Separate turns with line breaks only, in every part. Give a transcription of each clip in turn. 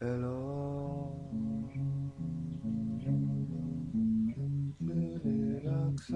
Hello. Relax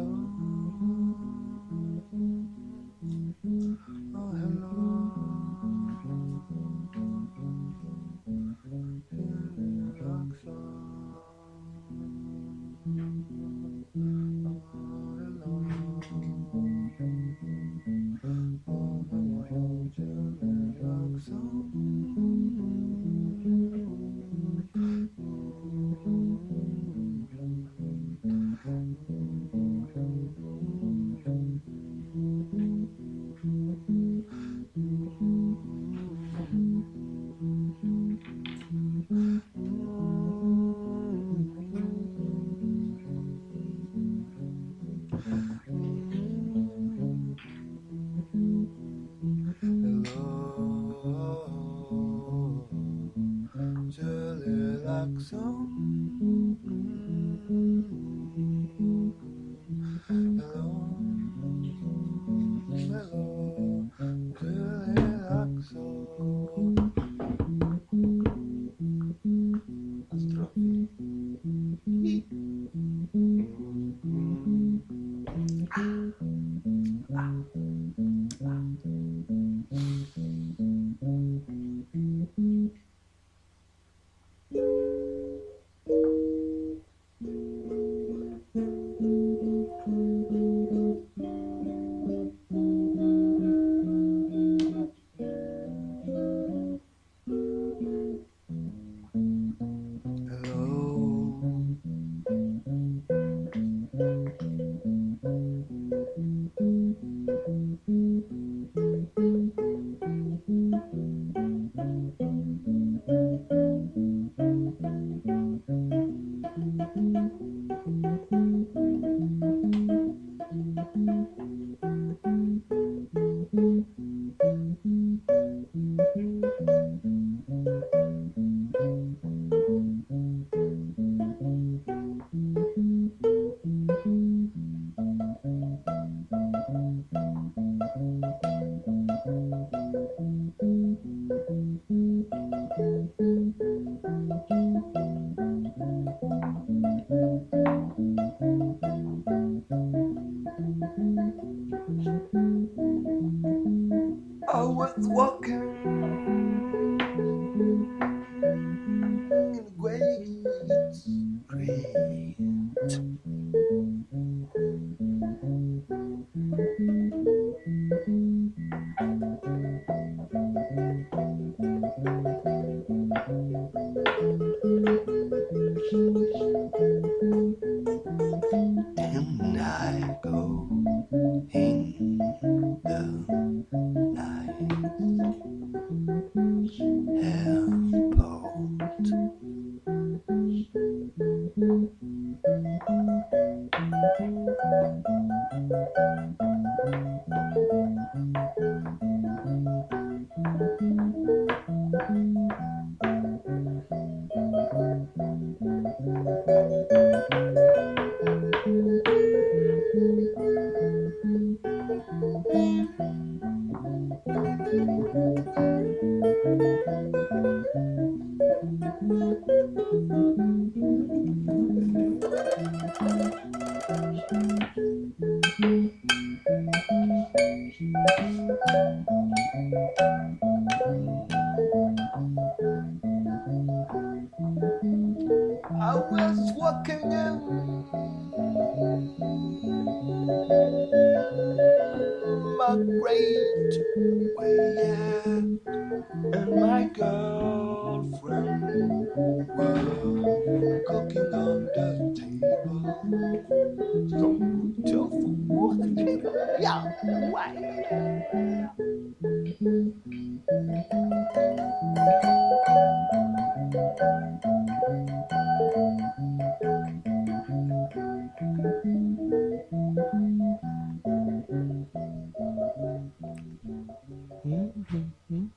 hum, hum.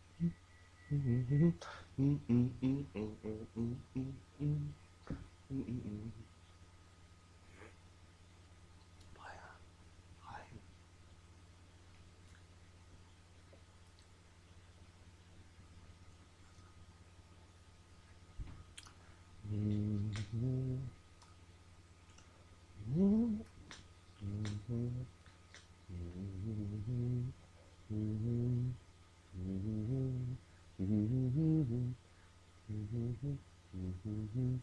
Mm-hmm.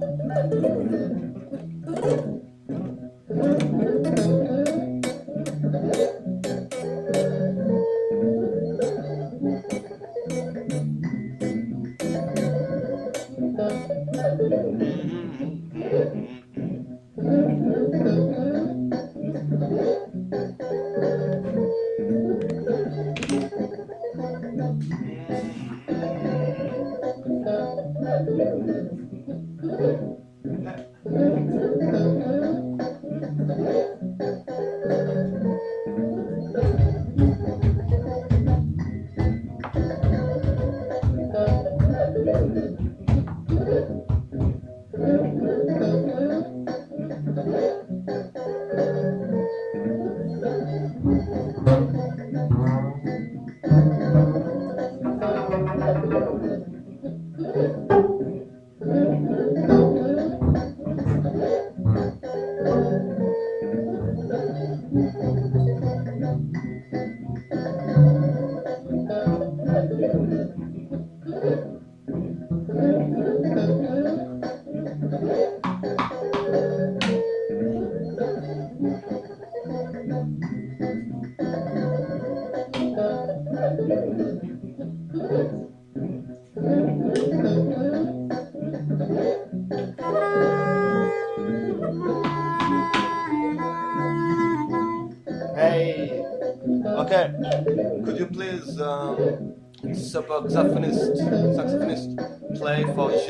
Thank you.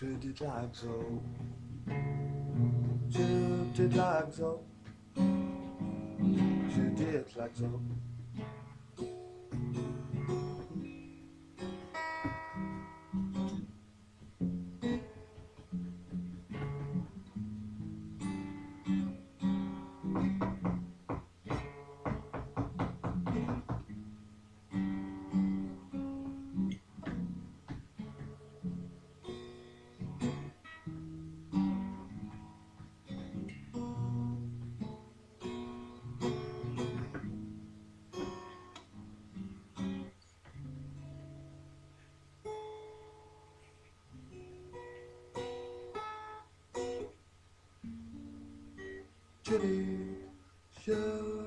Je dis de l'axo. Je dis de l'axo. Je dis de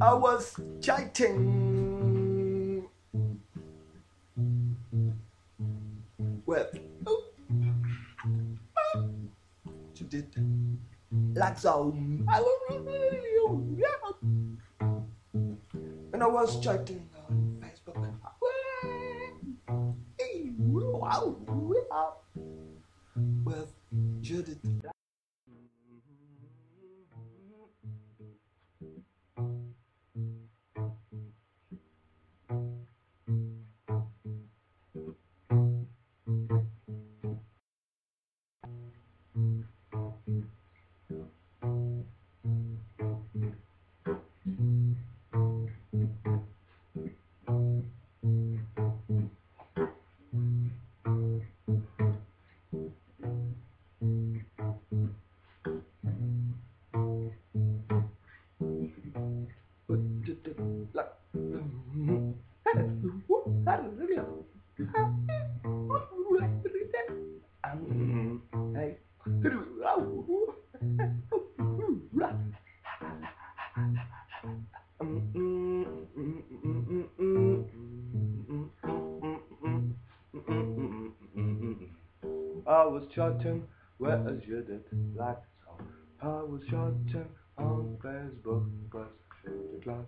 I was chatting. With oh, you ah, did. Like so. I and I was chatting I was chatting whereas you did like so. I was chatting on Facebook, but you did